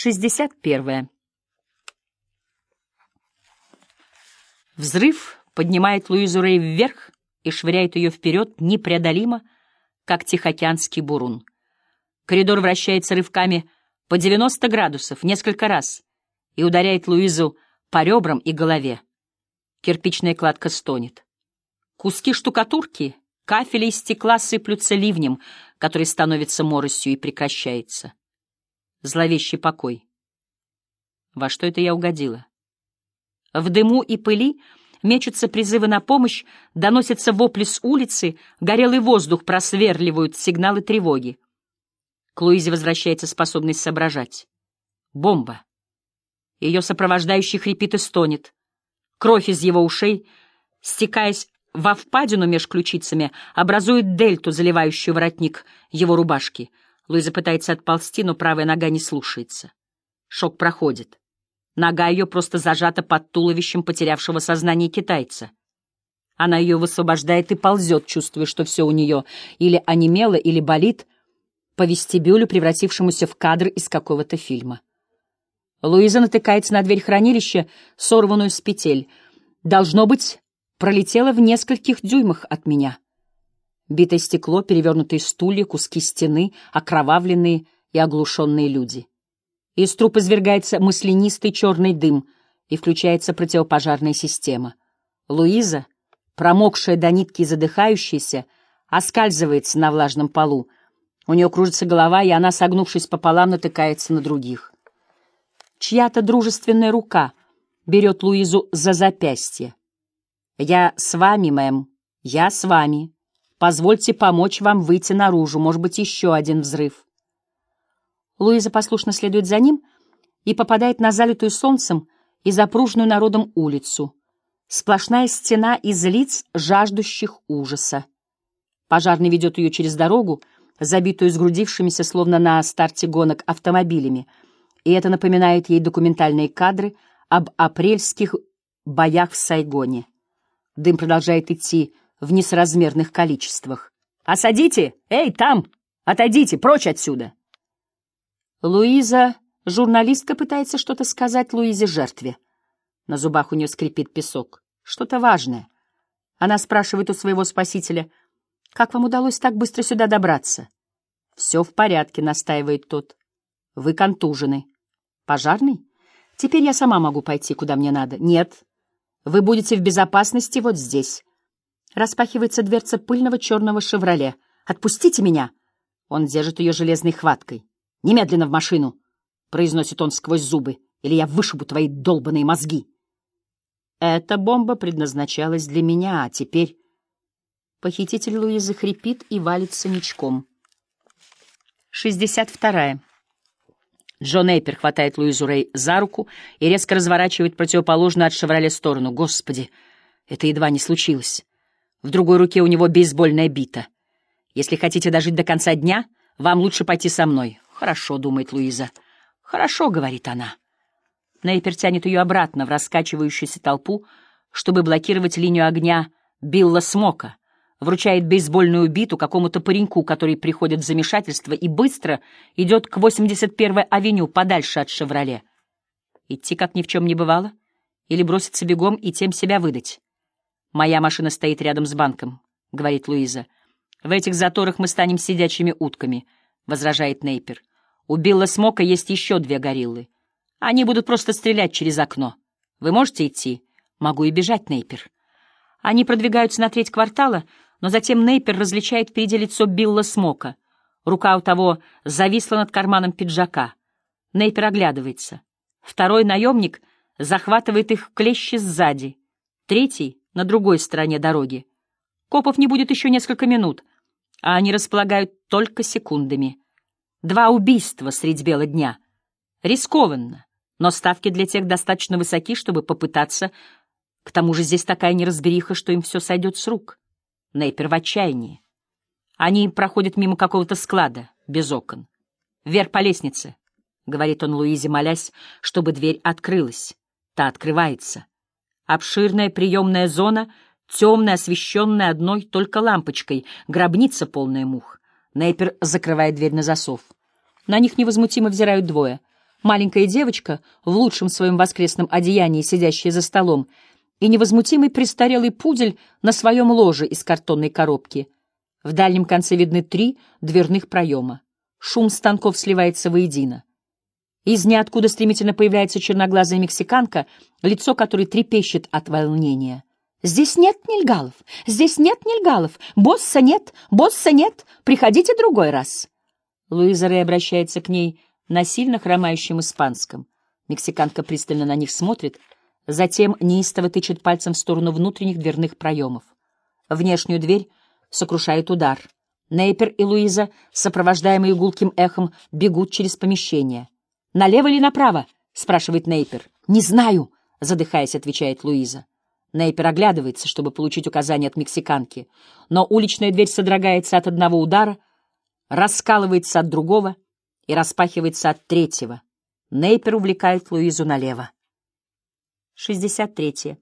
61. Взрыв поднимает Луизу Рей вверх и швыряет ее вперед непреодолимо, как Тихоокеанский бурун. Коридор вращается рывками по 90 градусов несколько раз и ударяет Луизу по ребрам и голове. Кирпичная кладка стонет. Куски штукатурки, кафеля и стекла сыплются ливнем, который становится моросью и прекращается зловещий покой. Во что это я угодила? В дыму и пыли мечутся призывы на помощь, доносятся вопли с улицы, горелый воздух просверливают сигналы тревоги. К Луизе возвращается способность соображать. Бомба. Ее сопровождающий хрипит и стонет. Кровь из его ушей, стекаясь во впадину меж ключицами, образует дельту, заливающую воротник его рубашки — Луиза пытается отползти, но правая нога не слушается. Шок проходит. Нога ее просто зажата под туловищем потерявшего сознание китайца. Она ее высвобождает и ползет, чувствуя, что все у нее или онемело, или болит, по вестибюлю, превратившемуся в кадр из какого-то фильма. Луиза натыкается на дверь хранилища, сорванную с петель. Должно быть, пролетела в нескольких дюймах от меня. Битое стекло, перевернутые стулья, куски стены, окровавленные и оглушенные люди. Из труб извергается маслянистый черный дым, и включается противопожарная система. Луиза, промокшая до нитки и задыхающаяся, оскальзывается на влажном полу. У нее кружится голова, и она, согнувшись пополам, натыкается на других. Чья-то дружественная рука берет Луизу за запястье. «Я с вами, мэм, я с вами». Позвольте помочь вам выйти наружу, может быть, еще один взрыв. Луиза послушно следует за ним и попадает на залитую солнцем и запруженную народом улицу. Сплошная стена из лиц, жаждущих ужаса. Пожарный ведет ее через дорогу, забитую сгрудившимися, словно на старте гонок, автомобилями, и это напоминает ей документальные кадры об апрельских боях в Сайгоне. Дым продолжает идти в несразмерных количествах. «Осадите! Эй, там! Отойдите! Прочь отсюда!» Луиза, журналистка, пытается что-то сказать Луизе жертве. На зубах у нее скрипит песок. Что-то важное. Она спрашивает у своего спасителя, «Как вам удалось так быстро сюда добраться?» «Все в порядке», — настаивает тот. «Вы контужены». «Пожарный? Теперь я сама могу пойти, куда мне надо». «Нет. Вы будете в безопасности вот здесь. Распахивается дверца пыльного черного «Шевроле». «Отпустите меня!» Он держит ее железной хваткой. «Немедленно в машину!» — произносит он сквозь зубы. «Или я вышибу твои долбаные мозги!» Эта бомба предназначалась для меня, а теперь... Похититель Луизы хрипит и валится ничком. 62. Джон Эйпер хватает Луизу Рэй за руку и резко разворачивает противоположную от «Шевроле» сторону. Господи, это едва не случилось. В другой руке у него бейсбольная бита. Если хотите дожить до конца дня, вам лучше пойти со мной. Хорошо, думает Луиза. Хорошо, говорит она. Нейпер тянет ее обратно в раскачивающуюся толпу, чтобы блокировать линию огня Билла Смока, вручает бейсбольную биту какому-то пареньку, который приходит в замешательство и быстро идет к 81-й авеню подальше от «Шевроле». Идти как ни в чем не бывало? Или броситься бегом и тем себя выдать? «Моя машина стоит рядом с банком», — говорит Луиза. «В этих заторах мы станем сидячими утками», — возражает Нейпер. «У Билла Смока есть еще две гориллы. Они будут просто стрелять через окно. Вы можете идти?» «Могу и бежать, Нейпер». Они продвигаются на треть квартала, но затем Нейпер различает впереди лицо Билла Смока. Рука у того зависла над карманом пиджака. Нейпер оглядывается. Второй наемник захватывает их клещи сзади. Третий на другой стороне дороги. Копов не будет еще несколько минут, а они располагают только секундами. Два убийства средь бела дня. Рискованно, но ставки для тех достаточно высоки, чтобы попытаться. К тому же здесь такая неразбериха, что им все сойдет с рук. Нейпер в отчаянии. Они проходят мимо какого-то склада, без окон. «Вверх по лестнице», — говорит он Луизе, молясь, чтобы дверь открылась. Та открывается. Обширная приемная зона, темная, освещенная одной только лампочкой, гробница полная мух. Нейпер закрывает дверь на засов. На них невозмутимо взирают двое. маленькая девочка, в лучшем своем воскресном одеянии, сидящая за столом, и невозмутимый престарелый пудель на своем ложе из картонной коробки. В дальнем конце видны три дверных проема. Шум станков сливается воедино. Из ниоткуда стремительно появляется черноглазая мексиканка, лицо которой трепещет от волнения. «Здесь нет нельгалов! Здесь нет нельгалов! Босса нет! Босса нет! Приходите другой раз!» Луиза Рэй обращается к ней на сильно хромающем испанском. Мексиканка пристально на них смотрит, затем неистово тычет пальцем в сторону внутренних дверных проемов. Внешнюю дверь сокрушает удар. Нейпер и Луиза, сопровождаемые гулким эхом, бегут через помещение. «Налево или направо?» — спрашивает Нейпер. «Не знаю», — задыхаясь, отвечает Луиза. Нейпер оглядывается, чтобы получить указания от мексиканки, но уличная дверь содрогается от одного удара, раскалывается от другого и распахивается от третьего. Нейпер увлекает Луизу налево. 63.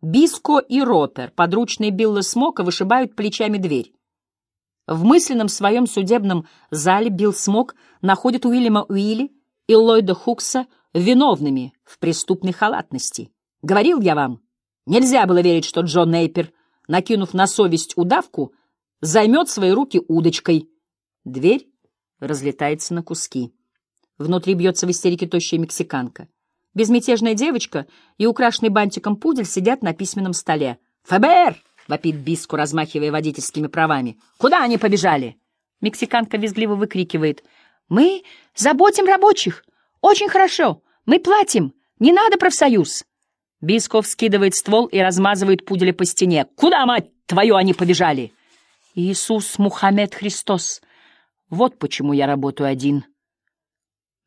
Биско и Ропер, подручные Билла Смока, вышибают плечами дверь. В мысленном своем судебном зале Билл Смок находит Уильяма Уилли и Ллойда Хукса виновными в преступной халатности. Говорил я вам, нельзя было верить, что Джон Нейпер, накинув на совесть удавку, займет свои руки удочкой. Дверь разлетается на куски. Внутри бьется в истерике тощая мексиканка. Безмятежная девочка и украшенный бантиком пудель сидят на письменном столе. «ФБР!» — вопит Биску, размахивая водительскими правами. «Куда они побежали?» Мексиканка визгливо выкрикивает — мы заботим рабочих. Очень хорошо. Мы платим. Не надо профсоюз. Бисков скидывает ствол и размазывает пуделя по стене. Куда, мать твою, они побежали? Иисус Мухаммед Христос. Вот почему я работаю один.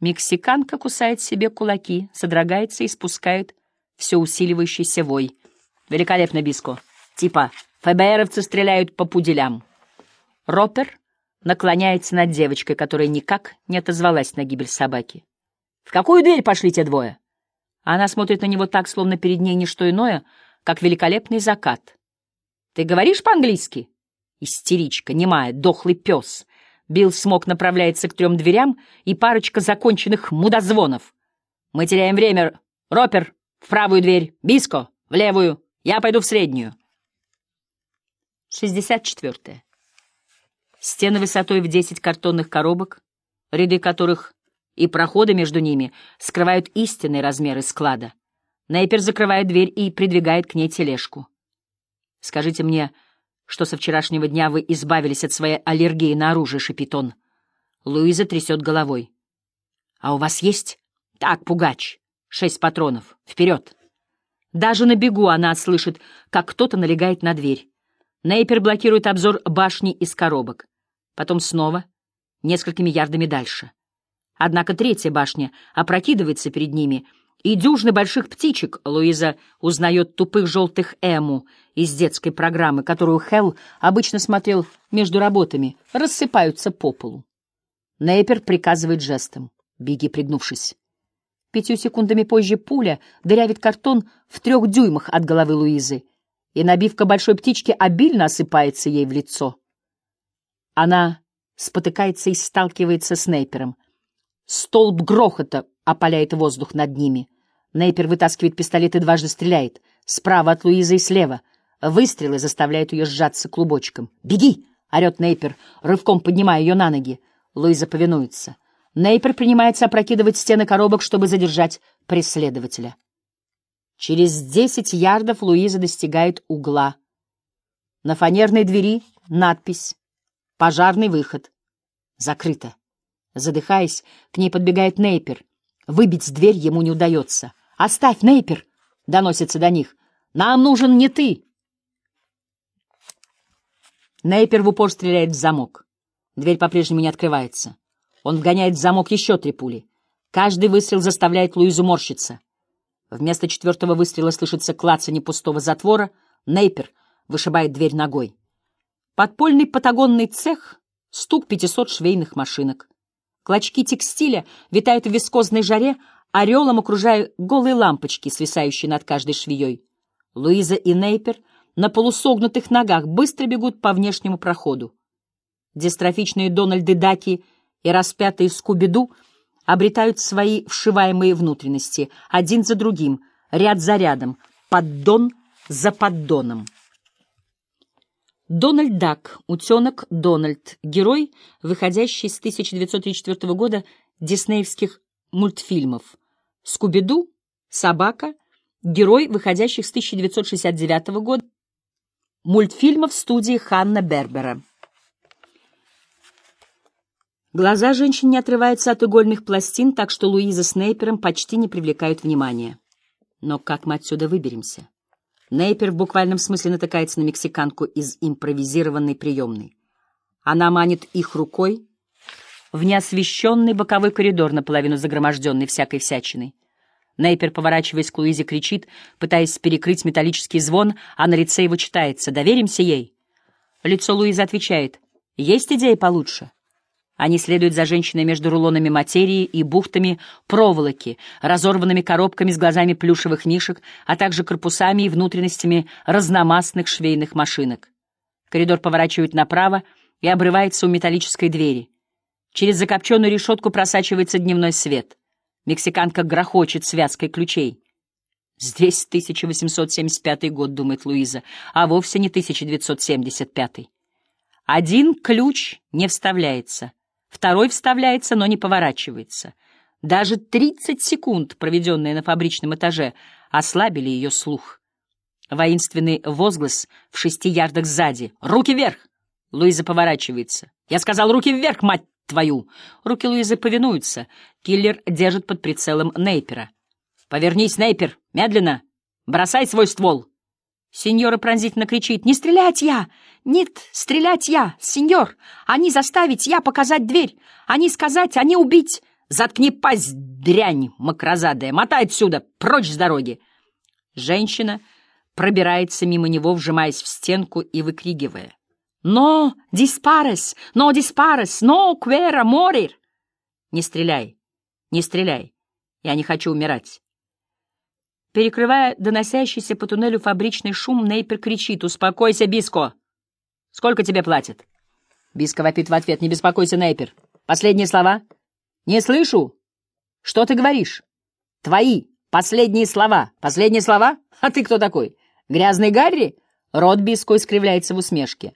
Мексиканка кусает себе кулаки, содрогается и спускает все усиливающийся вой. Великолепно, Биско. Типа, ФБРовцы стреляют по пуделям. Ропер наклоняется над девочкой, которая никак не отозвалась на гибель собаки. «В какую дверь пошли те двое?» Она смотрит на него так, словно перед ней не что иное, как великолепный закат. «Ты говоришь по-английски?» Истеричка, немая, дохлый пес. Билл смог направляется к трем дверям и парочка законченных мудозвонов. «Мы теряем время. Ропер, в правую дверь. Биско, в левую. Я пойду в среднюю». 64. Стены высотой в десять картонных коробок, ряды которых и проходы между ними скрывают истинные размеры склада. Нейпер закрывает дверь и придвигает к ней тележку. «Скажите мне, что со вчерашнего дня вы избавились от своей аллергии на оружие», — шипит он. Луиза трясет головой. «А у вас есть?» «Так, пугач. Шесть патронов. Вперед!» Даже на бегу она слышит, как кто-то налегает на дверь. Нейпер блокирует обзор башни из коробок. Потом снова, несколькими ярдами дальше. Однако третья башня опрокидывается перед ними, и дюжины больших птичек Луиза узнает тупых желтых эму из детской программы, которую Хелл обычно смотрел между работами, рассыпаются по полу. Нейпер приказывает жестом. «Беги, пригнувшись». Пятью секундами позже пуля дырявит картон в трех дюймах от головы Луизы, и набивка большой птички обильно осыпается ей в лицо. Она спотыкается и сталкивается с Нейпером. Столб грохота опаляет воздух над ними. Нейпер вытаскивает пистолет и дважды стреляет. Справа от Луизы и слева. Выстрелы заставляют ее сжаться клубочком. «Беги!» — орет Нейпер, рывком поднимая ее на ноги. Луиза повинуется. Нейпер принимается опрокидывать стены коробок, чтобы задержать преследователя. Через десять ярдов Луиза достигает угла. На фанерной двери надпись «Пожарный выход». Закрыто. Задыхаясь, к ней подбегает Нейпер. Выбить дверь ему не удается. «Оставь, Нейпер!» — доносится до них. «Нам нужен не ты!» Нейпер в упор стреляет в замок. Дверь по-прежнему не открывается. Он вгоняет в замок еще три пули. Каждый выстрел заставляет Луизу морщиться. Вместо четвертого выстрела слышится клацанье пустого затвора. Нейпер вышибает дверь ногой. Подпольный патагонный цех — стук пятисот швейных машинок. Клочки текстиля витают в вискозной жаре, орелом окружая голые лампочки, свисающие над каждой швеей. Луиза и Нейпер на полусогнутых ногах быстро бегут по внешнему проходу. Дистрофичные Дональды Даки и распятые Скуби-Ду — обретают свои вшиваемые внутренности, один за другим, ряд за рядом, поддон за поддоном. Дональд Дак, утенок Дональд, герой, выходящий с 1934 года диснеевских мультфильмов. Скуби-Ду, собака, герой, выходящих с 1969 года мультфильмов студии Ханна Бербера. Глаза женщин не отрываются от игольных пластин, так что Луиза с Нейпером почти не привлекают внимания. Но как мы отсюда выберемся? Нейпер в буквальном смысле натыкается на мексиканку из импровизированной приемной. Она манит их рукой в неосвещенный боковой коридор, наполовину загроможденный всякой всячиной. Нейпер, поворачиваясь к Луизе, кричит, пытаясь перекрыть металлический звон, а на лице его читается «Доверимся ей». Лицо Луизы отвечает «Есть идея получше». Они следуют за женщиной между рулонами материи и бухтами проволоки, разорванными коробками с глазами плюшевых мишек, а также корпусами и внутренностями разномастных швейных машинок. Коридор поворачивает направо и обрывается у металлической двери. Через закопченную решетку просачивается дневной свет. Мексиканка грохочет связкой ключей. «Здесь 1875 год», — думает Луиза, а вовсе не 1975. Один ключ не вставляется. Второй вставляется, но не поворачивается. Даже 30 секунд, проведенные на фабричном этаже, ослабили ее слух. Воинственный возглас в шести ярдах сзади. «Руки вверх!» Луиза поворачивается. «Я сказал, руки вверх, мать твою!» Руки Луизы повинуются. Киллер держит под прицелом Нейпера. «Повернись, Нейпер! Медленно! Бросай свой ствол!» Сеньора пронзительно кричит. «Не стрелять я! Нет, стрелять я, сеньор! Они заставить я показать дверь! Они сказать, они убить! Заткни пасть, дрянь макрозадая! Мотай отсюда! Прочь с дороги!» Женщина пробирается мимо него, вжимаясь в стенку и выкрикивая. «Но диспарес! Но диспарес! Но квера морир!» «Не стреляй! Не стреляй! Я не хочу умирать!» Перекрывая доносящийся по туннелю фабричный шум, Нейпер кричит «Успокойся, Биско!» «Сколько тебе платят?» Биско вопит в ответ «Не беспокойся, Нейпер!» «Последние слова?» «Не слышу!» «Что ты говоришь?» «Твои последние слова!» «Последние слова? А ты кто такой? Грязный Гарри?» Рот Биско искривляется в усмешке.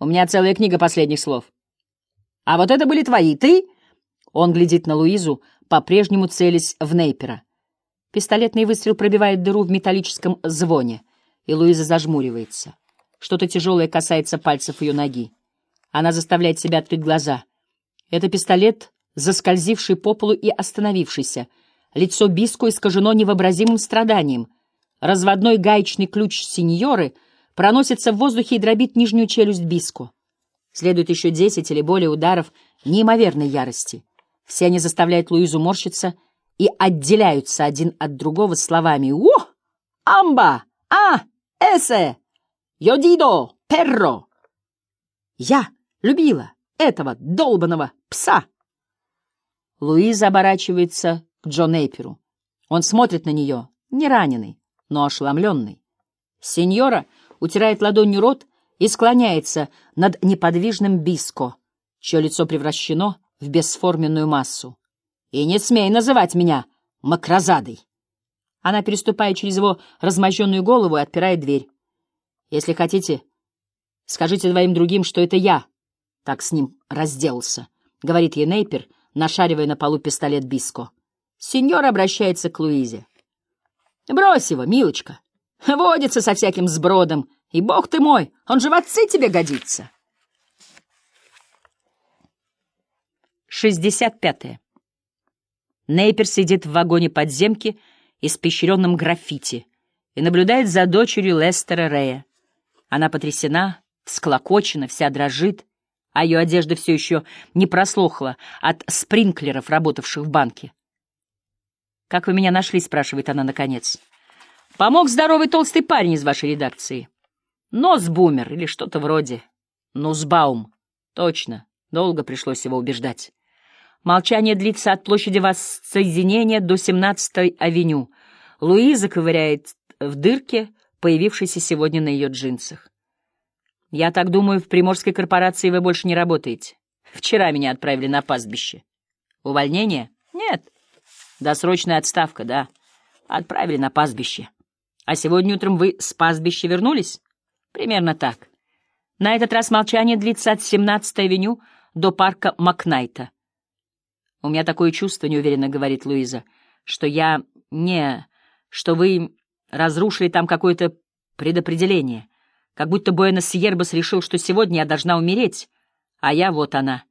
«У меня целая книга последних слов». «А вот это были твои, ты?» Он глядит на Луизу, по-прежнему целясь в Нейпера. Пистолетный выстрел пробивает дыру в металлическом звоне, и Луиза зажмуривается. Что-то тяжелое касается пальцев ее ноги. Она заставляет себя открыть глаза. Это пистолет, заскользивший по полу и остановившийся. Лицо Биско искажено невообразимым страданием. Разводной гаечный ключ сеньоры проносится в воздухе и дробит нижнюю челюсть Биско. Следует еще десять или более ударов неимоверной ярости. Все они заставляют Луизу морщиться — и отделяются один от другого словами «О! Амба! А! Эсе! Йодидо! Перро!» «Я любила этого долбанного пса!» Луиза оборачивается к Джон Эйперу. Он смотрит на нее, не раненый, но ошеломленный. Сеньора утирает ладонью рот и склоняется над неподвижным биско, чье лицо превращено в бесформенную массу. И не смей называть меня макрозадой. Она переступает через его размозженную голову и отпирает дверь. Если хотите, скажите двоим другим, что это я так с ним разделался, — говорит ей Нейпер, нашаривая на полу пистолет Биско. Сеньор обращается к Луизе. «Брось его, милочка. Водится со всяким сбродом. И бог ты мой, он же в отцы тебе годится». Шестьдесят пятое. Нейпер сидит в вагоне подземки, испещренном граффити, и наблюдает за дочерью Лестера Рея. Она потрясена, всклокочена, вся дрожит, а ее одежда все еще не прослохла от спринклеров, работавших в банке. «Как вы меня нашли?» — спрашивает она наконец. «Помог здоровый толстый парень из вашей редакции. Носбумер или что-то вроде. Нусбаум. Точно. Долго пришлось его убеждать». Молчание длится от площади воссоединения до 17-й авеню. Луиза ковыряет в дырке, появившейся сегодня на ее джинсах. «Я так думаю, в Приморской корпорации вы больше не работаете. Вчера меня отправили на пастбище. Увольнение? Нет. Досрочная отставка, да. Отправили на пастбище. А сегодня утром вы с пастбища вернулись? Примерно так. На этот раз молчание длится от 17-й авеню до парка Макнайта. У меня такое чувство, неуверенно говорит Луиза, что я не... что вы разрушили там какое-то предопределение. Как будто Буэнос-Ербас решил, что сегодня я должна умереть, а я вот она.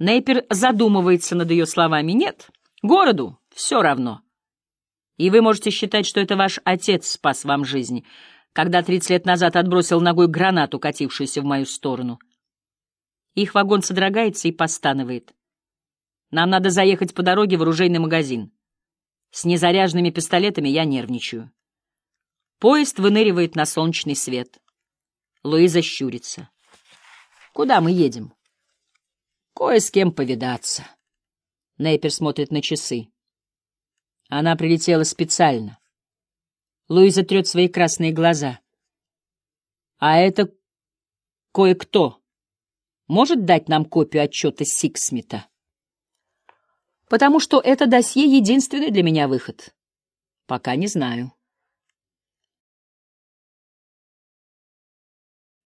Нейпер задумывается над ее словами. Нет, городу все равно. И вы можете считать, что это ваш отец спас вам жизнь, когда 30 лет назад отбросил ногой гранату, катившуюся в мою сторону. Их вагон содрогается и постанывает. Нам надо заехать по дороге в оружейный магазин. С незаряженными пистолетами я нервничаю. Поезд выныривает на солнечный свет. Луиза щурится. Куда мы едем? Кое с кем повидаться. Нейпер смотрит на часы. Она прилетела специально. Луиза трет свои красные глаза. А этот кое-кто может дать нам копию отчета Сиксмита? Потому что это досье — единственный для меня выход. Пока не знаю.